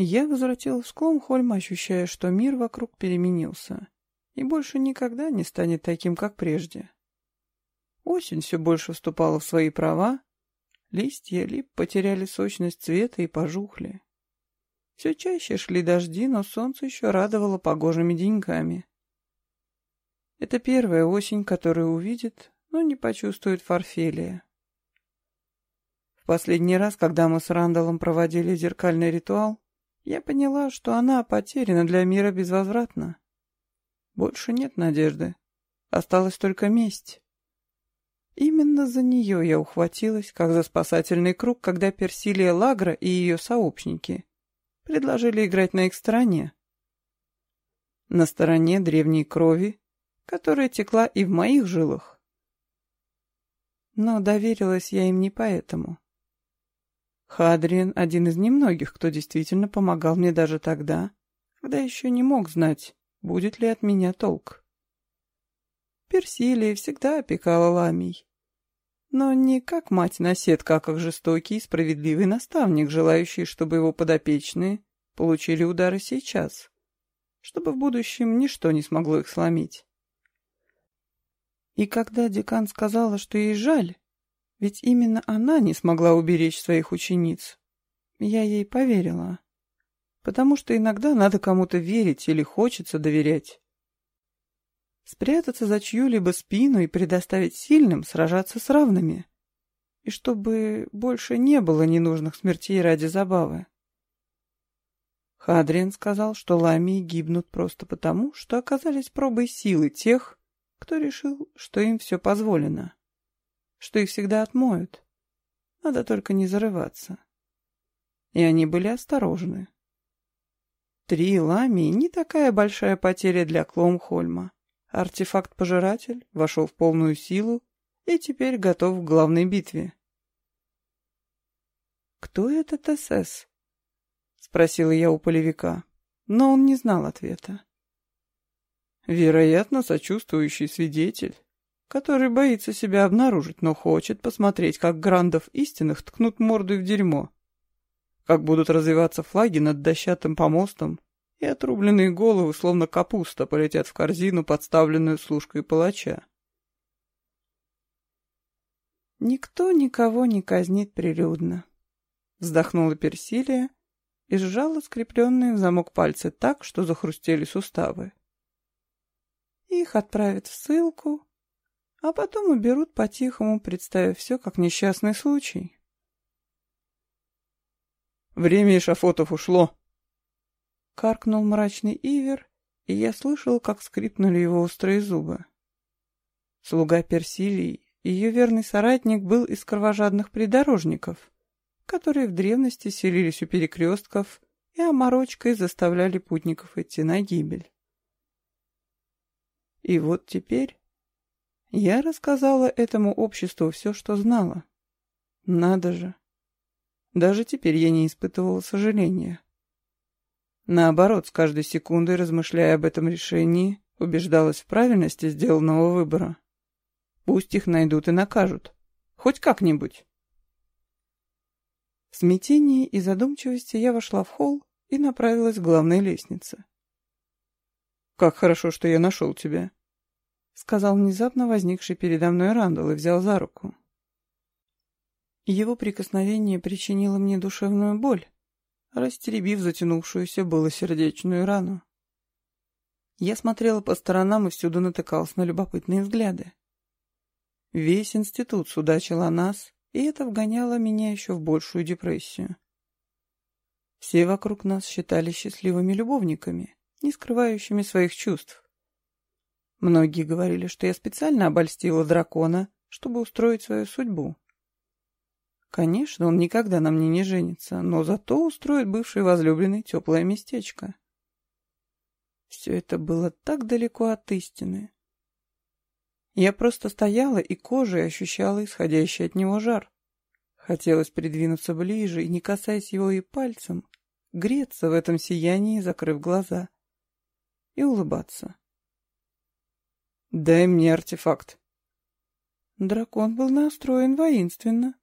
Я возвратилась в Кломхольм, ощущая, что мир вокруг переменился и больше никогда не станет таким, как прежде. Осень все больше вступала в свои права, листья лип потеряли сочность цвета и пожухли. Все чаще шли дожди, но солнце еще радовало погожими деньками. Это первая осень, которую увидит, но не почувствует Форфелия. В последний раз, когда мы с Рандалом проводили зеркальный ритуал, я поняла, что она потеряна для мира безвозвратно. Больше нет надежды. Осталась только месть. Именно за нее я ухватилась, как за спасательный круг, когда Персилия Лагра и ее сообщники предложили играть на их стороне. На стороне древней крови, которая текла и в моих жилах. Но доверилась я им не поэтому. Хадриен — один из немногих, кто действительно помогал мне даже тогда, когда еще не мог знать, будет ли от меня толк. Персилия всегда опекала ламий. Но не как мать-наседка, а как жестокий и справедливый наставник, желающий, чтобы его подопечные получили удары сейчас, чтобы в будущем ничто не смогло их сломить. И когда декан сказала, что ей жаль, ведь именно она не смогла уберечь своих учениц. Я ей поверила. Потому что иногда надо кому-то верить или хочется доверять. Спрятаться за чью-либо спину и предоставить сильным сражаться с равными. И чтобы больше не было ненужных смертей ради забавы. Хадриан сказал, что ламии гибнут просто потому, что оказались пробой силы тех, кто решил, что им все позволено что их всегда отмоют. Надо только не зарываться. И они были осторожны. Три ламии — не такая большая потеря для Кломхольма. Артефакт-пожиратель вошел в полную силу и теперь готов к главной битве. «Кто этот СС?» — спросила я у полевика, но он не знал ответа. «Вероятно, сочувствующий свидетель», который боится себя обнаружить, но хочет посмотреть, как грандов истинных ткнут мордой в дерьмо, как будут развиваться флаги над дощатым помостом, и отрубленные головы, словно капуста, полетят в корзину, подставленную служкой палача. «Никто никого не казнит прилюдно», — вздохнула Персилия и сжала скрепленные в замок пальцы так, что захрустели суставы. «Их отправят в ссылку, а потом уберут по-тихому, представив все как несчастный случай. «Время эшафотов ушло!» Каркнул мрачный Ивер, и я слышал, как скрипнули его острые зубы. Слуга Персилии, ее верный соратник, был из кровожадных придорожников, которые в древности селились у перекрестков и оморочкой заставляли путников идти на гибель. И вот теперь я рассказала этому обществу все, что знала. Надо же. Даже теперь я не испытывала сожаления. Наоборот, с каждой секундой, размышляя об этом решении, убеждалась в правильности сделанного выбора. Пусть их найдут и накажут. Хоть как-нибудь. В смятении и задумчивости я вошла в холл и направилась к главной лестнице. «Как хорошо, что я нашел тебя», сказал внезапно возникший передо мной Рандall и взял за руку. Его прикосновение причинило мне душевную боль, растеребив затянувшуюся было сердечную рану. Я смотрела по сторонам и всюду натыкалась на любопытные взгляды. Весь институт судачил о нас, и это вгоняло меня еще в большую депрессию. Все вокруг нас считали счастливыми любовниками, не скрывающими своих чувств. Многие говорили, что я специально обольстила дракона, чтобы устроить свою судьбу. Конечно, он никогда на мне не женится, но зато устроит бывший возлюбленный теплое местечко. Все это было так далеко от истины. Я просто стояла и кожей ощущала исходящий от него жар. Хотелось придвинуться ближе и, не касаясь его и пальцем, греться в этом сиянии, закрыв глаза, и улыбаться. «Дай мне артефакт». Дракон был настроен воинственно.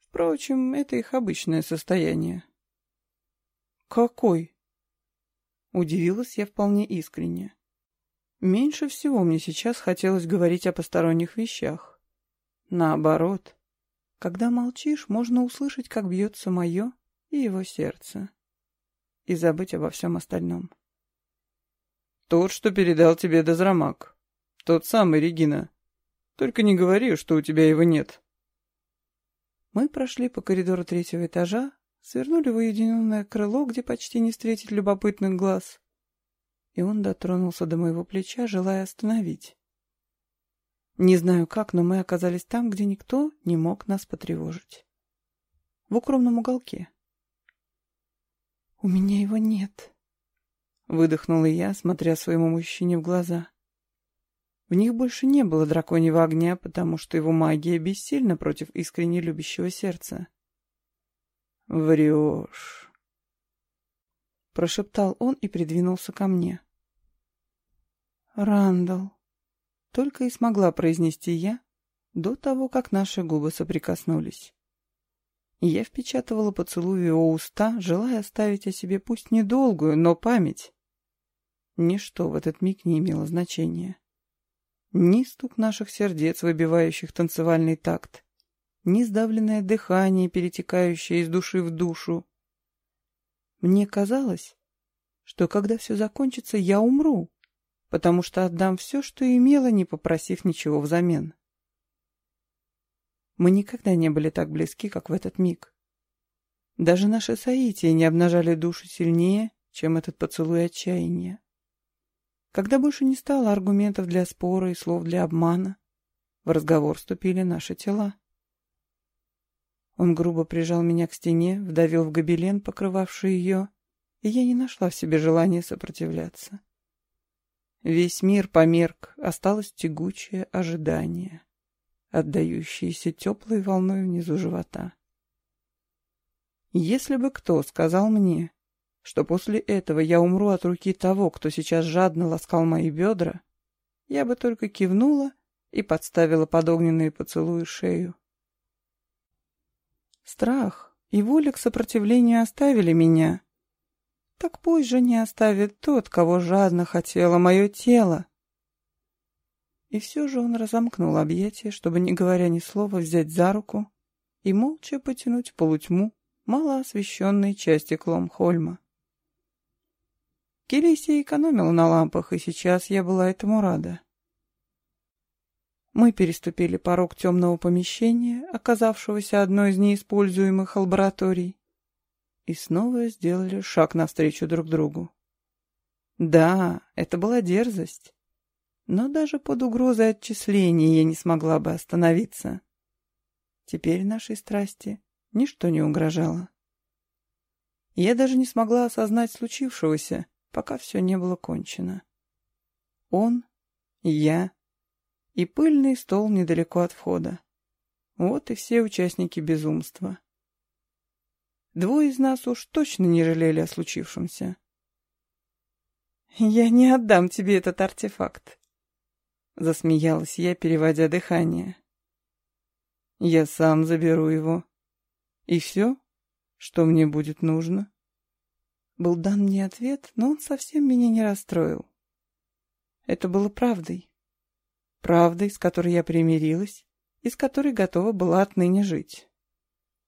Впрочем, это их обычное состояние. «Какой?» Удивилась я вполне искренне. Меньше всего мне сейчас хотелось говорить о посторонних вещах. Наоборот, когда молчишь, можно услышать, как бьется мое и его сердце. И забыть обо всем остальном. Тот, что передал тебе Дозрамак. Тот самый, Регина. Только не говори, что у тебя его нет. Мы прошли по коридору третьего этажа, свернули в уединенное крыло, где почти не встретить любопытных глаз. И он дотронулся до моего плеча, желая остановить. Не знаю как, но мы оказались там, где никто не мог нас потревожить. В укромном уголке. «У меня его нет», — выдохнула я, смотря своему мужчине в глаза. В них больше не было драконьего огня, потому что его магия бессильна против искренне любящего сердца. «Врешь», — прошептал он и придвинулся ко мне. «Рандall», — только и смогла произнести я до того, как наши губы соприкоснулись. Я впечатывала поцелуй его уста, желая оставить о себе пусть недолгую, но память. Ничто в этот миг не имело значения. Ни стук наших сердец, выбивающих танцевальный такт, ни сдавленное дыхание, перетекающее из души в душу. Мне казалось, что когда все закончится, я умру, потому что отдам все, что имела, не попросив ничего взамен. Мы никогда не были так близки, как в этот миг. Даже наши соития не обнажали душу сильнее, чем этот поцелуй отчаяния. Когда больше не стало аргументов для спора и слов для обмана, в разговор вступили наши тела. Он грубо прижал меня к стене, вдавил в гобелен, покрывавший ее, и я не нашла в себе желания сопротивляться. Весь мир померк, осталось тягучее ожидание, отдающееся теплой волной внизу живота. Если бы кто сказал мне, что после этого я умру от руки того, кто сейчас жадно ласкал мои бедра, я бы только кивнула и подставила под огненные поцелуи шею. Страх и воля к сопротивлению оставили меня. Так пусть же не оставит тот, кого жадно хотело мое тело. И все же он разомкнул объятия, чтобы, не говоря ни слова, взять за руку и молча потянуть в полутьму малоосвещенной части Кломхольма. Келесия экономила на лампах, и сейчас я была этому рада. Мы переступили порог темного помещения, оказавшегося одной из неиспользуемых лабораторий, и снова сделали шаг навстречу друг другу. Да, это была дерзость, но даже под угрозой отчисления я не смогла бы остановиться. Теперь нашей страсти ничто не угрожало. Я даже не смогла осознать случившегося, пока все не было кончено. Он, я и пыльный стол недалеко от входа. Вот и все участники безумства. Двое из нас уж точно не жалели о случившемся. «Я не отдам тебе этот артефакт», — засмеялась я, переводя дыхание. «Я сам заберу его. И все, что мне будет нужно». Был дан мне ответ, но он совсем меня не расстроил. Это было правдой. Правдой, с которой я примирилась и с которой готова была отныне жить.